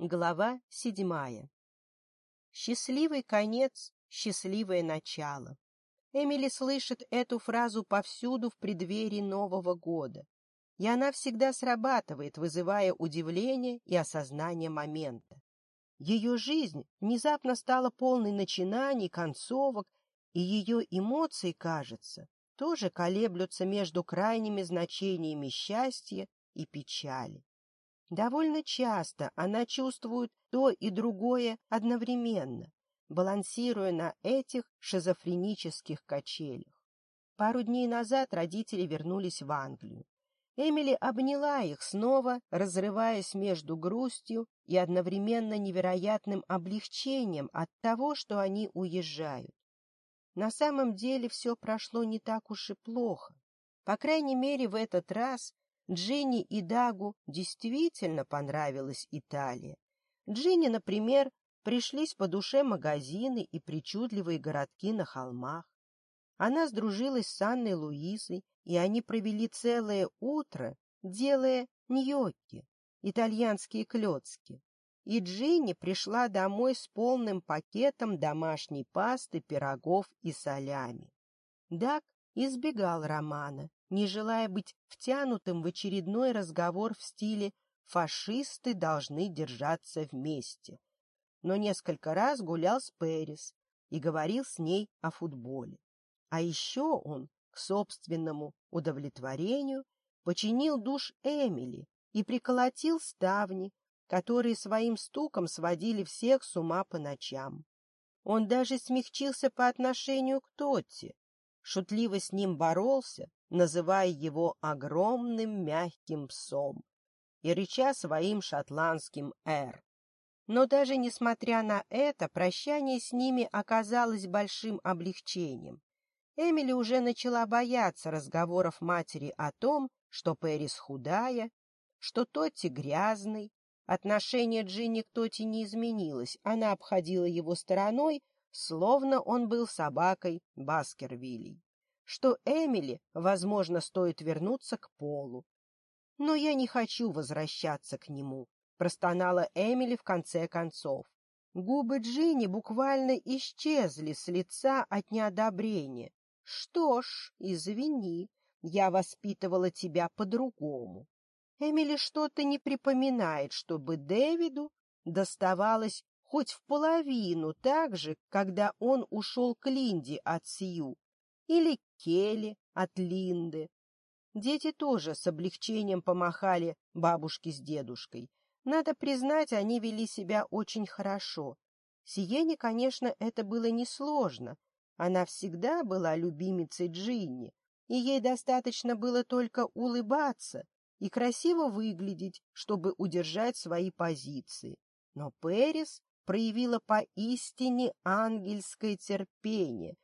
Глава седьмая. Счастливый конец, счастливое начало. Эмили слышит эту фразу повсюду в преддверии Нового года. И она всегда срабатывает, вызывая удивление и осознание момента. Ее жизнь внезапно стала полной начинаний, концовок, и ее эмоции, кажется, тоже колеблются между крайними значениями счастья и печали. Довольно часто она чувствует то и другое одновременно, балансируя на этих шизофренических качелях. Пару дней назад родители вернулись в Англию. Эмили обняла их снова, разрываясь между грустью и одновременно невероятным облегчением от того, что они уезжают. На самом деле все прошло не так уж и плохо. По крайней мере, в этот раз Джинни и Дагу действительно понравилась Италия. Джинни, например, пришлись по душе магазины и причудливые городки на холмах. Она сдружилась с Анной Луизой, и они провели целое утро, делая ньокки, итальянские клёцки. И Джинни пришла домой с полным пакетом домашней пасты, пирогов и солями. Даг избегал романа не желая быть втянутым в очередной разговор в стиле «фашисты должны держаться вместе». Но несколько раз гулял с Перис и говорил с ней о футболе. А еще он, к собственному удовлетворению, починил душ Эмили и приколотил ставни, которые своим стуком сводили всех с ума по ночам. Он даже смягчился по отношению к Тотти, шутливо с ним боролся называя его огромным мягким псом и рыча своим шотландским «эр». Но даже несмотря на это, прощание с ними оказалось большим облегчением. Эмили уже начала бояться разговоров матери о том, что Пэрис худая, что Тотти грязный. Отношение Джинни к Тотти не изменилось, она обходила его стороной, словно он был собакой Баскервилей что Эмили, возможно, стоит вернуться к Полу. «Но я не хочу возвращаться к нему», — простонала Эмили в конце концов. Губы Джинни буквально исчезли с лица от неодобрения. «Что ж, извини, я воспитывала тебя по-другому». Эмили что-то не припоминает, чтобы Дэвиду доставалось хоть в половину так же, когда он ушел к Линде от Сью, или Келли, от Линды. Дети тоже с облегчением помахали бабушке с дедушкой. Надо признать, они вели себя очень хорошо. Сиене, конечно, это было несложно. Она всегда была любимицей Джинни, и ей достаточно было только улыбаться и красиво выглядеть, чтобы удержать свои позиции. Но Перис проявила поистине ангельское терпение,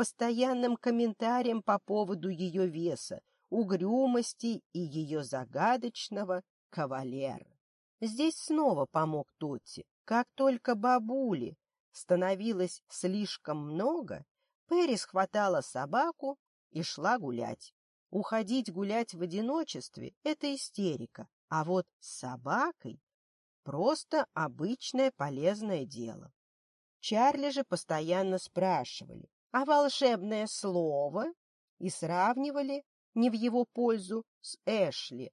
постоянным комментариям по поводу ее веса, угрюмости и ее загадочного кавалера. Здесь снова помог Тотти. Как только бабули становилось слишком много, Перис хватала собаку и шла гулять. Уходить гулять в одиночестве — это истерика, а вот с собакой — просто обычное полезное дело. Чарли же постоянно спрашивали, а волшебное слово и сравнивали не в его пользу с Эшли.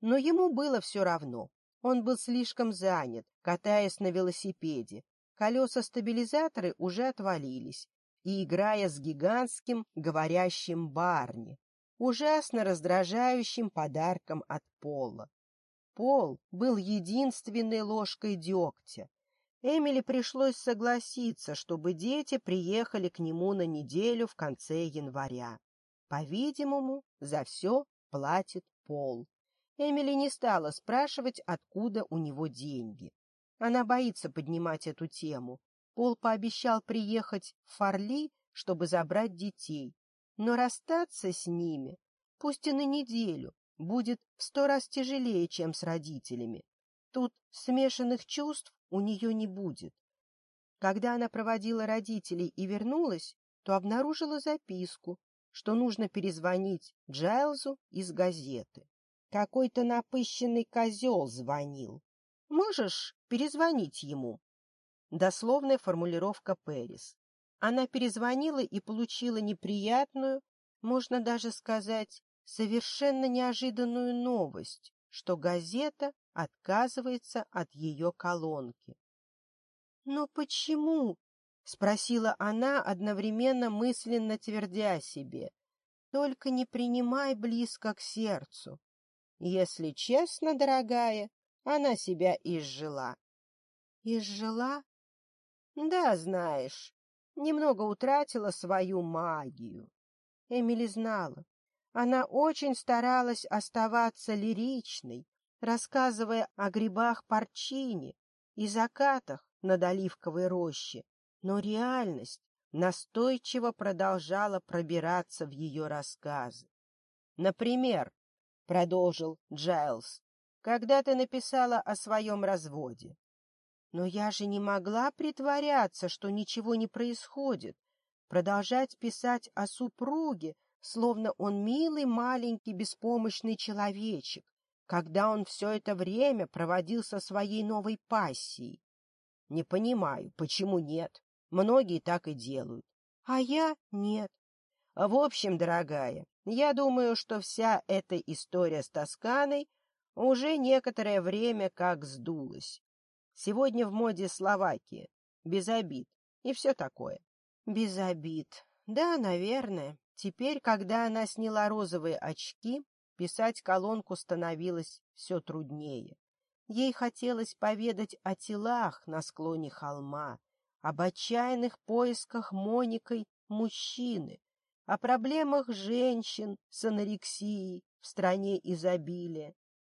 Но ему было все равно. Он был слишком занят, катаясь на велосипеде. Колеса-стабилизаторы уже отвалились, и играя с гигантским говорящим Барни, ужасно раздражающим подарком от Пола. Пол был единственной ложкой дегтя, Эмили пришлось согласиться, чтобы дети приехали к нему на неделю в конце января. По-видимому, за все платит Пол. Эмили не стала спрашивать, откуда у него деньги. Она боится поднимать эту тему. Пол пообещал приехать в Фарли, чтобы забрать детей. Но расстаться с ними, пусть и на неделю, будет в сто раз тяжелее, чем с родителями. Тут смешанных чувств у нее не будет. Когда она проводила родителей и вернулась, то обнаружила записку, что нужно перезвонить Джайлзу из газеты. Какой-то напыщенный козел звонил. Можешь перезвонить ему? Дословная формулировка Перис. Она перезвонила и получила неприятную, можно даже сказать, совершенно неожиданную новость, что газета отказывается от ее колонки. «Но почему?» — спросила она, одновременно мысленно твердя себе. «Только не принимай близко к сердцу. Если честно, дорогая, она себя изжила». «Изжила?» «Да, знаешь, немного утратила свою магию». Эмили знала. Она очень старалась оставаться лиричной, рассказывая о грибах парчине и закатах над оливковой рощей, но реальность настойчиво продолжала пробираться в ее рассказы. «Например», — продолжил Джайлз, — «когда ты написала о своем разводе». «Но я же не могла притворяться, что ничего не происходит, продолжать писать о супруге, словно он милый маленький беспомощный человечек, когда он все это время проводил со своей новой пассией. Не понимаю, почему нет. Многие так и делают. А я нет. В общем, дорогая, я думаю, что вся эта история с Тосканой уже некоторое время как сдулась. Сегодня в моде Словакия. Без обид. И все такое. Без обид. Да, наверное. Теперь, когда она сняла розовые очки, Писать колонку становилось все труднее. Ей хотелось поведать о телах на склоне холма, об отчаянных поисках Моникой мужчины, о проблемах женщин с анорексией в стране изобилия.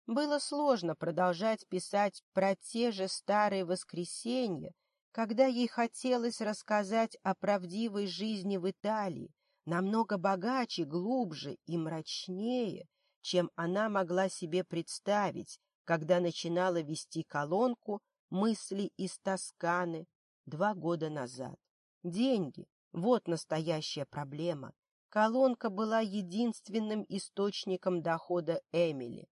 Было сложно продолжать писать про те же старые воскресенья, когда ей хотелось рассказать о правдивой жизни в Италии, намного богаче, глубже и мрачнее, чем она могла себе представить, когда начинала вести колонку «Мысли из Тосканы два года назад. Деньги — вот настоящая проблема. Колонка была единственным источником дохода Эмили.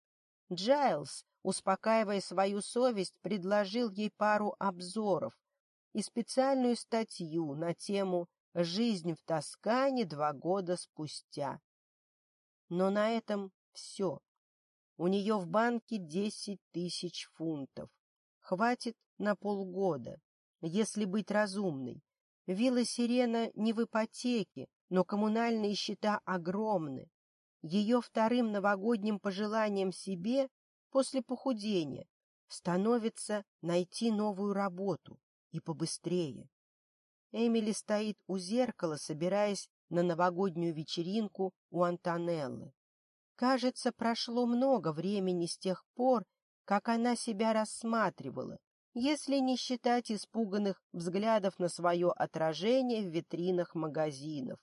Джайлз, успокаивая свою совесть, предложил ей пару обзоров и специальную статью на тему «Жизнь в Тоскане два года спустя». Но на этом все. У нее в банке десять тысяч фунтов. Хватит на полгода, если быть разумной. Вилла Сирена не в ипотеке, но коммунальные счета огромны. Ее вторым новогодним пожеланием себе после похудения становится найти новую работу и побыстрее. Эмили стоит у зеркала, собираясь на новогоднюю вечеринку у Антонеллы. Кажется, прошло много времени с тех пор, как она себя рассматривала, если не считать испуганных взглядов на свое отражение в витринах магазинов.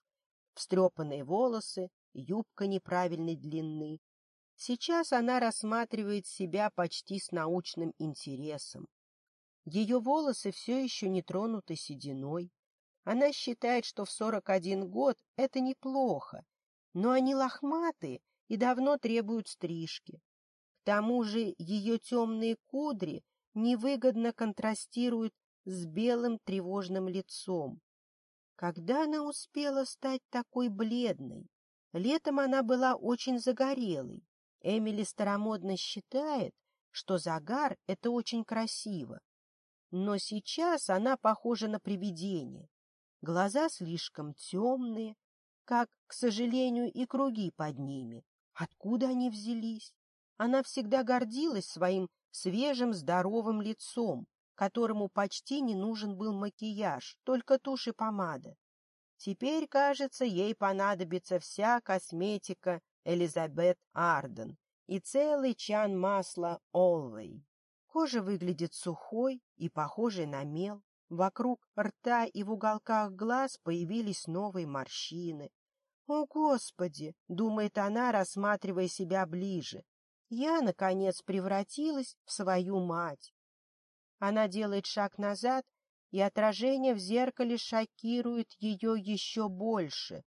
Встрепанные волосы, юбка неправильной длины. Сейчас она рассматривает себя почти с научным интересом. Ее волосы все еще не тронуты сединой. Она считает, что в 41 год это неплохо, но они лохматые — и давно требуют стрижки. К тому же ее темные кудри невыгодно контрастируют с белым тревожным лицом. Когда она успела стать такой бледной? Летом она была очень загорелой. Эмили старомодно считает, что загар — это очень красиво. Но сейчас она похожа на привидение. Глаза слишком темные, как, к сожалению, и круги под ними. Откуда они взялись? Она всегда гордилась своим свежим, здоровым лицом, которому почти не нужен был макияж, только тушь и помада. Теперь, кажется, ей понадобится вся косметика Элизабет Арден и целый чан масла Олвей. Кожа выглядит сухой и похожей на мел. Вокруг рта и в уголках глаз появились новые морщины. «О, Господи!» — думает она, рассматривая себя ближе. «Я, наконец, превратилась в свою мать!» Она делает шаг назад, и отражение в зеркале шокирует ее еще больше.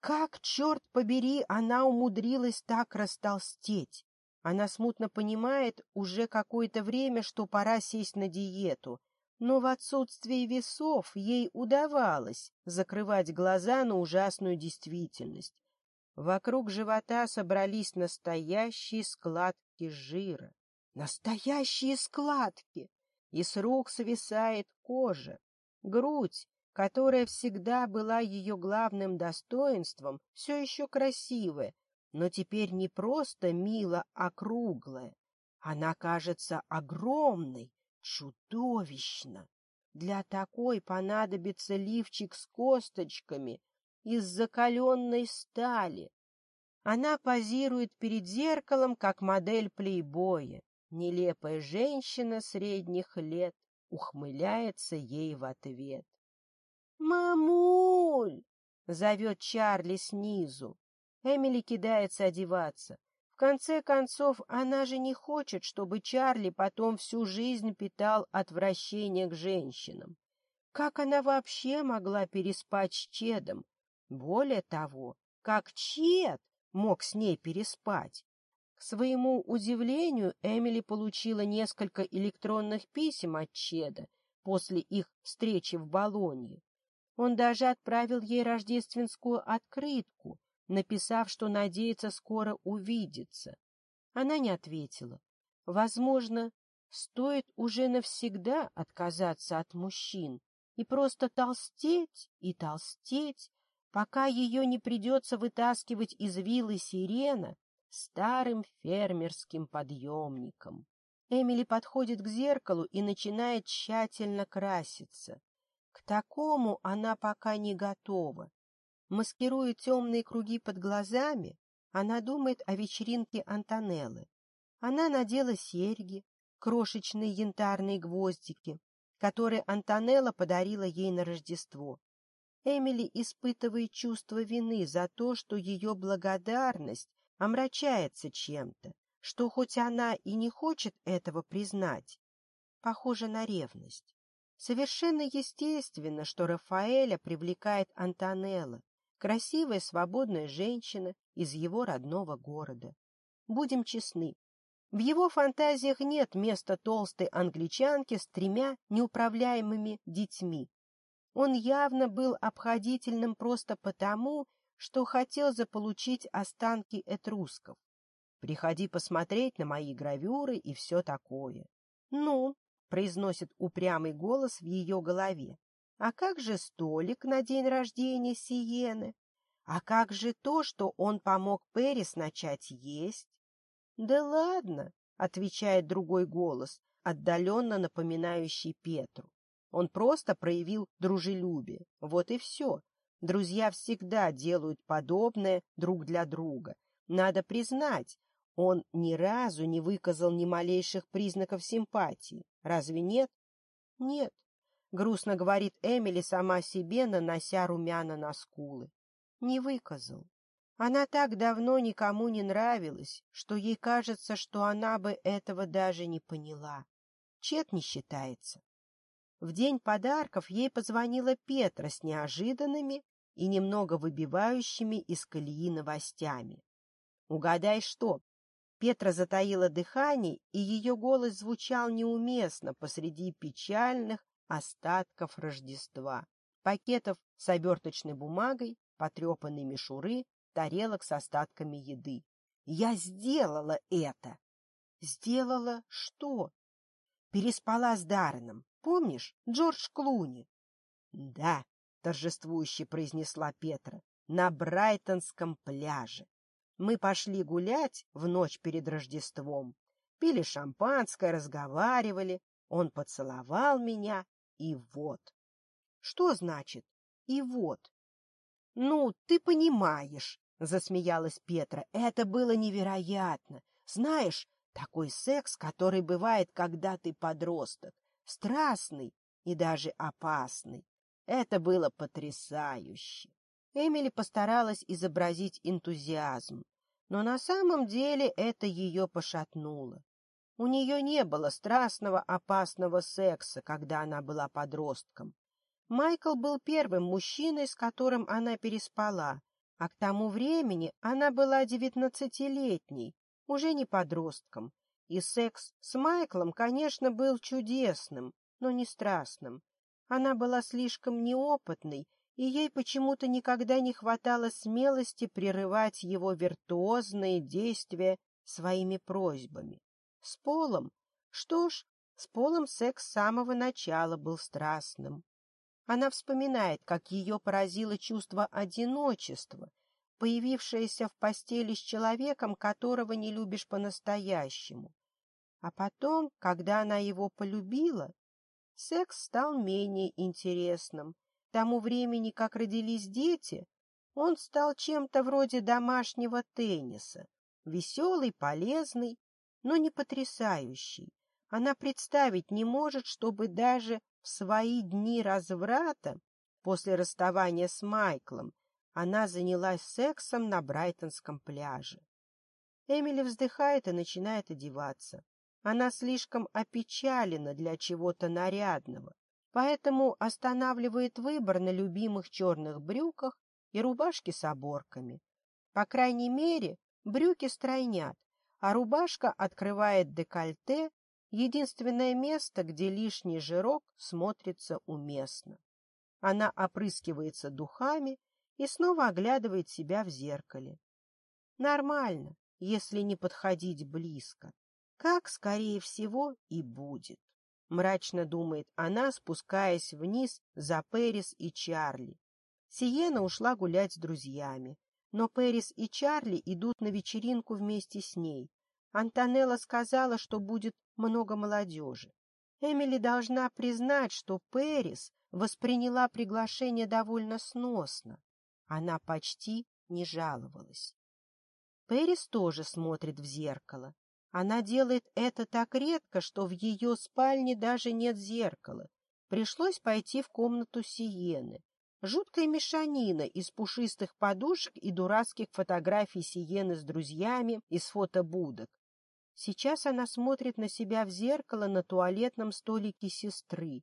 Как, черт побери, она умудрилась так растолстеть! Она смутно понимает уже какое-то время, что пора сесть на диету — но в отсутствии весов ей удавалось закрывать глаза на ужасную действительность. Вокруг живота собрались настоящие складки жира. Настоящие складки! И с рук свисает кожа. Грудь, которая всегда была ее главным достоинством, все еще красивая, но теперь не просто мило округлая. Она кажется огромной, Чудовищно! Для такой понадобится лифчик с косточками из закаленной стали. Она позирует перед зеркалом, как модель плейбоя. Нелепая женщина средних лет ухмыляется ей в ответ. «Мамуль!» — зовет Чарли снизу. Эмили кидается одеваться. В конце концов, она же не хочет, чтобы Чарли потом всю жизнь питал отвращение к женщинам. Как она вообще могла переспать с Чедом? Более того, как Чед мог с ней переспать? К своему удивлению, Эмили получила несколько электронных писем от Чеда после их встречи в Болонье. Он даже отправил ей рождественскую открытку, написав, что надеется скоро увидеться. Она не ответила. Возможно, стоит уже навсегда отказаться от мужчин и просто толстеть и толстеть, пока ее не придется вытаскивать из вилы сирена старым фермерским подъемником. Эмили подходит к зеркалу и начинает тщательно краситься. К такому она пока не готова. Маскируя темные круги под глазами, она думает о вечеринке Антонеллы. Она надела серьги, крошечные янтарные гвоздики, которые Антонелла подарила ей на Рождество. Эмили испытывает чувство вины за то, что ее благодарность омрачается чем-то, что хоть она и не хочет этого признать, похоже на ревность. Совершенно естественно, что Рафаэля привлекает Антонелла, красивая, свободная женщина из его родного города. Будем честны, в его фантазиях нет места толстой англичанки с тремя неуправляемыми детьми. Он явно был обходительным просто потому, что хотел заполучить останки этрусков. Приходи посмотреть на мои гравюры и все такое. — Ну, — произносит упрямый голос в ее голове, а как же столик на день рождения Сиены? А как же то, что он помог Перис начать есть? — Да ладно, — отвечает другой голос, отдаленно напоминающий Петру. Он просто проявил дружелюбие. Вот и все. Друзья всегда делают подобное друг для друга. Надо признать, он ни разу не выказал ни малейших признаков симпатии. Разве нет? Нет грустно говорит Эмили сама себе, нанося румяна на скулы. Не выказал. Она так давно никому не нравилась, что ей кажется, что она бы этого даже не поняла. Чет не считается. В день подарков ей позвонила Петра с неожиданными и немного выбивающими из колеи новостями. «Угадай, что?» Петра затаила дыхание, и ее голос звучал неуместно посреди печальных, остатков Рождества, пакетов с оберточной бумагой, потрепанной мишуры, тарелок с остатками еды. Я сделала это! Сделала что? Переспала с Дарреном. Помнишь, Джордж Клуни? Да, торжествующе произнесла Петра, на Брайтонском пляже. Мы пошли гулять в ночь перед Рождеством. Пили шампанское, разговаривали. Он поцеловал меня, и вот. Что значит «и вот»? Ну, ты понимаешь, засмеялась Петра. Это было невероятно. Знаешь, такой секс, который бывает, когда ты подросток, страстный и даже опасный. Это было потрясающе. Эмили постаралась изобразить энтузиазм, но на самом деле это ее пошатнуло. У нее не было страстного, опасного секса, когда она была подростком. Майкл был первым мужчиной, с которым она переспала, а к тому времени она была девятнадцатилетней, уже не подростком. И секс с Майклом, конечно, был чудесным, но не страстным. Она была слишком неопытной, и ей почему-то никогда не хватало смелости прерывать его виртуозные действия своими просьбами. С полом. Что ж, с полом секс с самого начала был страстным. Она вспоминает, как ее поразило чувство одиночества, появившееся в постели с человеком, которого не любишь по-настоящему. А потом, когда она его полюбила, секс стал менее интересным. К тому времени, как родились дети, он стал чем-то вроде домашнего тенниса, веселый, полезный но не потрясающий. Она представить не может, чтобы даже в свои дни разврата, после расставания с Майклом, она занялась сексом на Брайтонском пляже. Эмили вздыхает и начинает одеваться. Она слишком опечалена для чего-то нарядного, поэтому останавливает выбор на любимых черных брюках и рубашке с оборками. По крайней мере, брюки стройнят, а рубашка открывает декольте, единственное место, где лишний жирок смотрится уместно. Она опрыскивается духами и снова оглядывает себя в зеркале. Нормально, если не подходить близко. Как, скорее всего, и будет. Мрачно думает она, спускаясь вниз за Перис и Чарли. Сиена ушла гулять с друзьями. Но Пэрис и Чарли идут на вечеринку вместе с ней. Антонелла сказала, что будет много молодежи. Эмили должна признать, что Пэрис восприняла приглашение довольно сносно. Она почти не жаловалась. Пэрис тоже смотрит в зеркало. Она делает это так редко, что в ее спальне даже нет зеркала. Пришлось пойти в комнату Сиены. Жуткая мешанина из пушистых подушек и дурацких фотографий Сиены с друзьями из фотобудок. Сейчас она смотрит на себя в зеркало на туалетном столике сестры.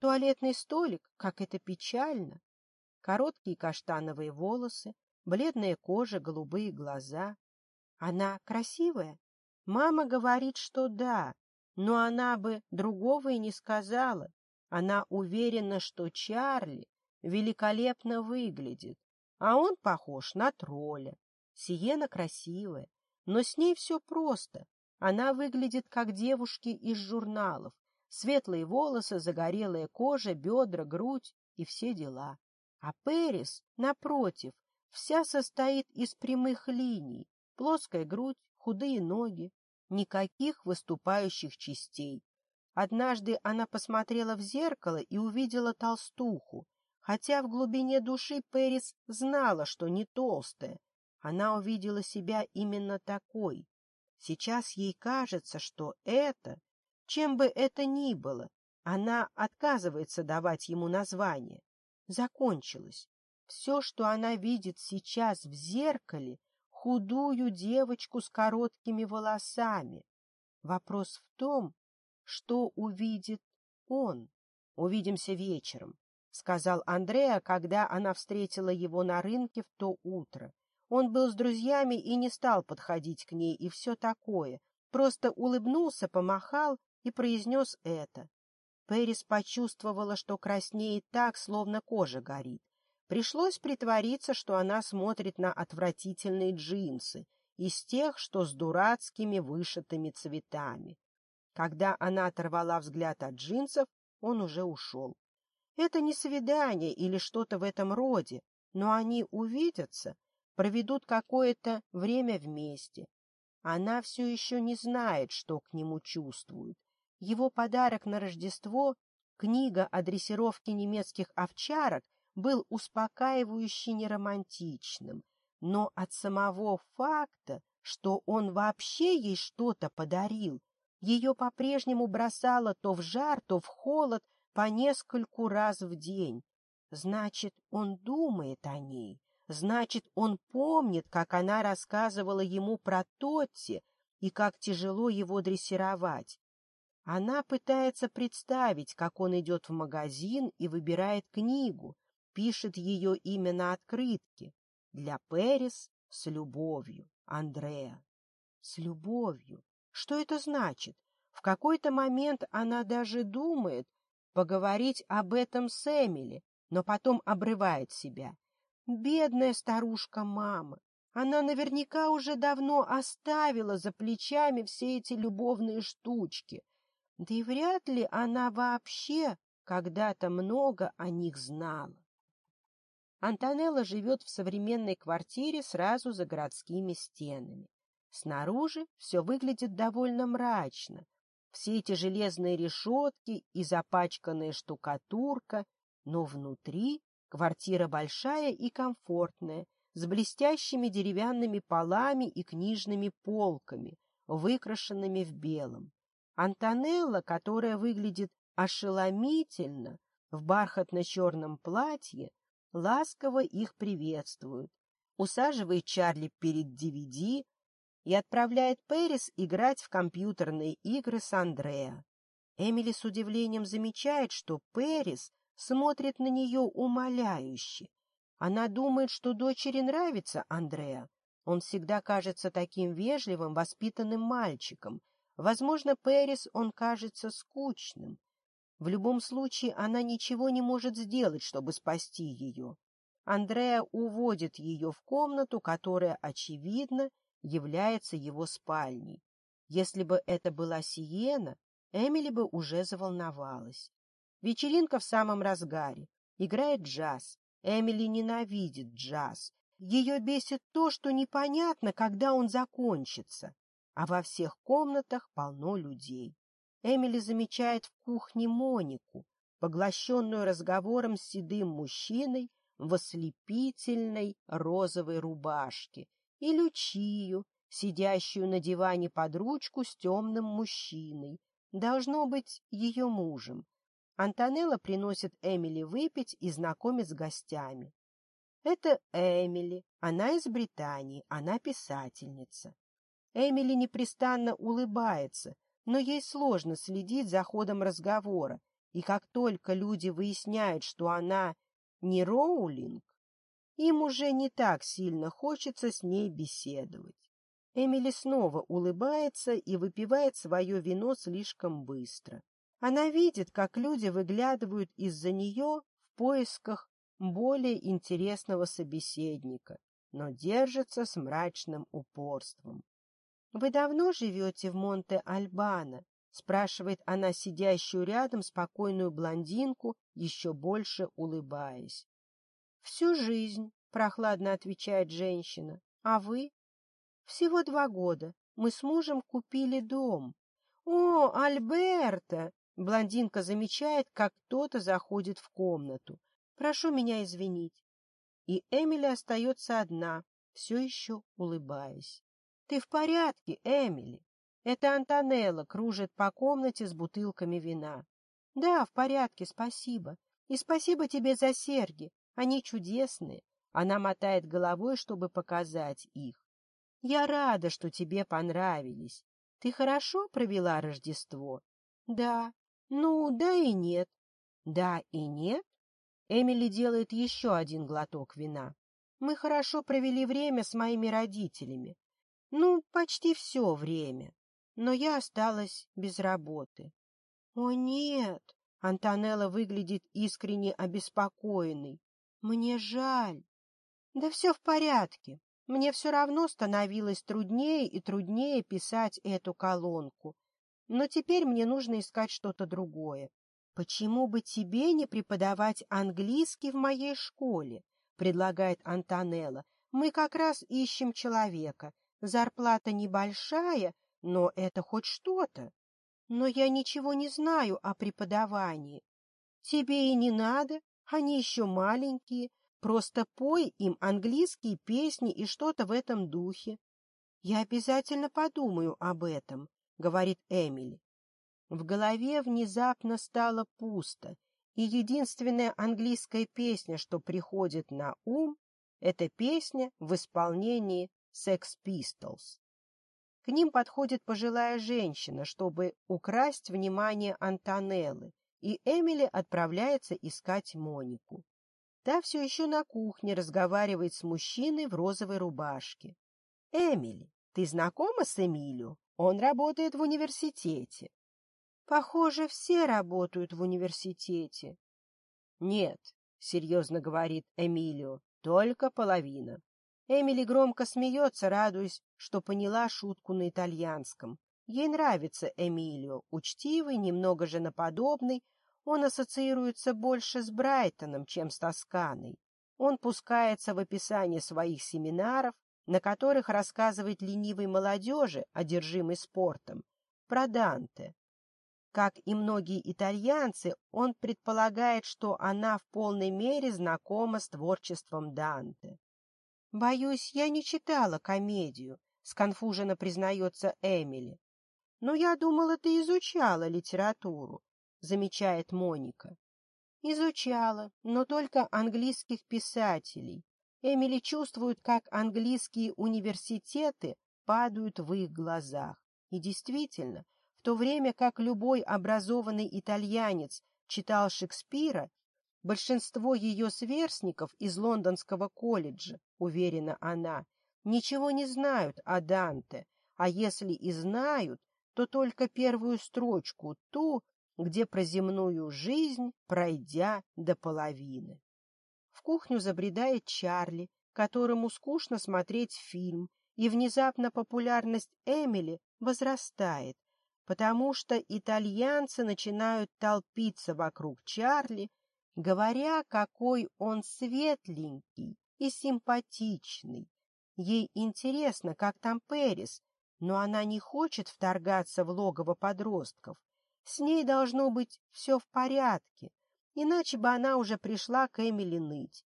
Туалетный столик, как это печально! Короткие каштановые волосы, бледная кожа, голубые глаза. Она красивая? Мама говорит, что да, но она бы другого и не сказала. Она уверена, что Чарли великолепно выглядит, а он похож на тролля. Сиена красивая, но с ней все просто. Она выглядит как девушки из журналов. Светлые волосы, загорелая кожа, бедра, грудь и все дела. А Перис, напротив, вся состоит из прямых линий, плоская грудь, худые ноги, никаких выступающих частей. Однажды она посмотрела в зеркало и увидела толстуху, Хотя в глубине души Пэрис знала, что не толстая. Она увидела себя именно такой. Сейчас ей кажется, что это, чем бы это ни было, она отказывается давать ему название. Закончилось. Все, что она видит сейчас в зеркале, худую девочку с короткими волосами. Вопрос в том, что увидит он. Увидимся вечером. — сказал Андреа, когда она встретила его на рынке в то утро. Он был с друзьями и не стал подходить к ней, и все такое. Просто улыбнулся, помахал и произнес это. Перис почувствовала, что краснеет так, словно кожа горит. Пришлось притвориться, что она смотрит на отвратительные джинсы из тех, что с дурацкими вышитыми цветами. Когда она оторвала взгляд от джинсов, он уже ушел. Это не свидание или что-то в этом роде, но они увидятся, проведут какое-то время вместе. Она все еще не знает, что к нему чувствует. Его подарок на Рождество, книга о дрессировке немецких овчарок, был успокаивающе неромантичным, но от самого факта, что он вообще ей что-то подарил, ее по-прежнему бросало то в жар, то в холод, по нескольку раз в день. Значит, он думает о ней. Значит, он помнит, как она рассказывала ему про Тотти и как тяжело его дрессировать. Она пытается представить, как он идет в магазин и выбирает книгу, пишет ее имя на открытке. Для Перес с любовью, Андреа. С любовью. Что это значит? В какой-то момент она даже думает, поговорить об этом с Эмили, но потом обрывает себя. Бедная старушка-мама! Она наверняка уже давно оставила за плечами все эти любовные штучки. Да и вряд ли она вообще когда-то много о них знала. Антонелла живет в современной квартире сразу за городскими стенами. Снаружи все выглядит довольно мрачно, все эти железные решетки и запачканная штукатурка, но внутри квартира большая и комфортная, с блестящими деревянными полами и книжными полками, выкрашенными в белом. Антонелла, которая выглядит ошеломительно, в бархатно-черном платье, ласково их приветствует, усаживает Чарли перед DVD, и отправляет Пэрис играть в компьютерные игры с Андреа. Эмили с удивлением замечает, что Пэрис смотрит на нее умоляюще. Она думает, что дочери нравится Андреа. Он всегда кажется таким вежливым, воспитанным мальчиком. Возможно, Пэрис он кажется скучным. В любом случае, она ничего не может сделать, чтобы спасти ее. Андреа уводит ее в комнату, которая, очевидно, — является его спальней. Если бы это была Сиена, Эмили бы уже заволновалась. Вечеринка в самом разгаре. Играет джаз. Эмили ненавидит джаз. Ее бесит то, что непонятно, когда он закончится. А во всех комнатах полно людей. Эмили замечает в кухне Монику, поглощенную разговором с седым мужчиной в ослепительной розовой рубашке и Лючию, сидящую на диване под ручку с темным мужчиной, должно быть ее мужем. Антонелла приносит Эмили выпить и знакомит с гостями. Это Эмили, она из Британии, она писательница. Эмили непрестанно улыбается, но ей сложно следить за ходом разговора, и как только люди выясняют, что она не Роулинг, им уже не так сильно хочется с ней беседовать. Эмили снова улыбается и выпивает свое вино слишком быстро. Она видит, как люди выглядывают из-за нее в поисках более интересного собеседника, но держится с мрачным упорством. — Вы давно живете в Монте-Альбано? — спрашивает она сидящую рядом спокойную блондинку, еще больше улыбаясь. Всю жизнь, прохладно отвечает женщина. А вы? Всего два года. Мы с мужем купили дом. О, Альберта! Блондинка замечает, как кто-то заходит в комнату. Прошу меня извинить. И Эмили остается одна, все еще улыбаясь. Ты в порядке, Эмили? Это Антонелла кружит по комнате с бутылками вина. Да, в порядке, спасибо. И спасибо тебе за серьги. Они чудесные. Она мотает головой, чтобы показать их. Я рада, что тебе понравились. Ты хорошо провела Рождество? Да. Ну, да и нет. Да и нет? Эмили делает еще один глоток вина. Мы хорошо провели время с моими родителями. Ну, почти все время. Но я осталась без работы. О, нет! Антонелла выглядит искренне обеспокоенной. Мне жаль. Да все в порядке. Мне все равно становилось труднее и труднее писать эту колонку. Но теперь мне нужно искать что-то другое. Почему бы тебе не преподавать английский в моей школе? предлагает Антонелла. Мы как раз ищем человека. Зарплата небольшая, но это хоть что-то. Но я ничего не знаю о преподавании. Тебе и не надо, они еще маленькие, просто пой им английские песни и что-то в этом духе. — Я обязательно подумаю об этом, — говорит Эмили. В голове внезапно стало пусто, и единственная английская песня, что приходит на ум, — это песня в исполнении Sex Pistols. К ним подходит пожилая женщина, чтобы украсть внимание Антонеллы и Эмили отправляется искать Монику. Та все еще на кухне разговаривает с мужчиной в розовой рубашке. — Эмили, ты знакома с Эмилио? Он работает в университете. — Похоже, все работают в университете. — Нет, — серьезно говорит Эмилио, — только половина. Эмили громко смеется, радуясь, что поняла шутку на итальянском. Ей нравится Эмилио, учтивый, немного женоподобный. Он ассоциируется больше с Брайтоном, чем с Тосканой. Он пускается в описание своих семинаров, на которых рассказывает ленивой молодежи, одержимой спортом, про Данте. Как и многие итальянцы, он предполагает, что она в полной мере знакома с творчеством Данте. «Боюсь, я не читала комедию», — сконфуженно признается Эмили. Но я думала, ты изучала литературу, замечает Моника. Изучала, но только английских писателей. Эмили чувствует, как английские университеты падают в их глазах. И действительно, в то время как любой образованный итальянец читал Шекспира, большинство ее сверстников из Лондонского колледжа, уверена она, ничего не знают о Данте, а если и знают, то только первую строчку, ту, где про земную жизнь, пройдя до половины. В кухню забредает Чарли, которому скучно смотреть фильм, и внезапно популярность Эмили возрастает, потому что итальянцы начинают толпиться вокруг Чарли, говоря, какой он светленький и симпатичный. Ей интересно, как там Перис, но она не хочет вторгаться в логово подростков. С ней должно быть все в порядке, иначе бы она уже пришла к Эмили ныть.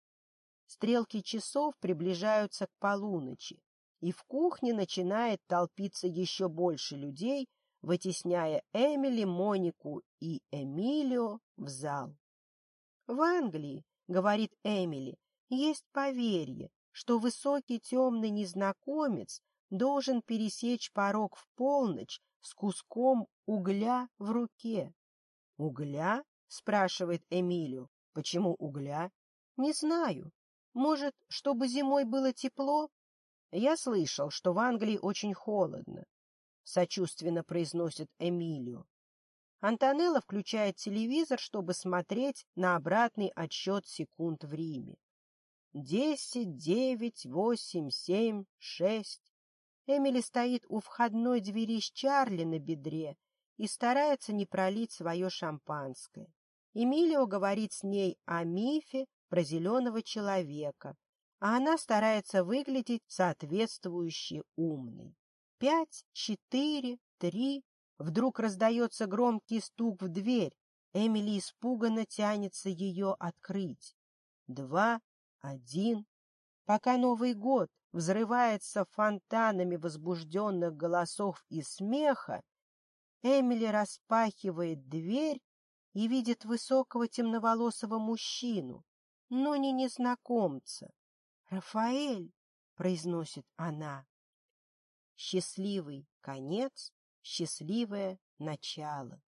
Стрелки часов приближаются к полуночи, и в кухне начинает толпиться еще больше людей, вытесняя Эмили, Монику и Эмилио в зал. В Англии, говорит Эмили, есть поверье, что высокий темный незнакомец должен пересечь порог в полночь с куском угля в руке. — Угля? — спрашивает Эмилю. — Почему угля? — Не знаю. Может, чтобы зимой было тепло? Я слышал, что в Англии очень холодно. Сочувственно произносит Эмилио. Антонелла включает телевизор, чтобы смотреть на обратный отсчет секунд в Риме. Десять, девять, восемь, семь, шесть, Эмили стоит у входной двери с Чарли на бедре и старается не пролить свое шампанское. Эмилио говорит с ней о мифе про зеленого человека, а она старается выглядеть соответствующе умной. Пять, четыре, три. Вдруг раздается громкий стук в дверь. Эмили испуганно тянется ее открыть. Два, один. Пока Новый год, взрывается фонтанами возбужденных голосов и смеха, Эмили распахивает дверь и видит высокого темноволосого мужчину, но не незнакомца. «Рафаэль!» — произносит она. Счастливый конец, счастливое начало.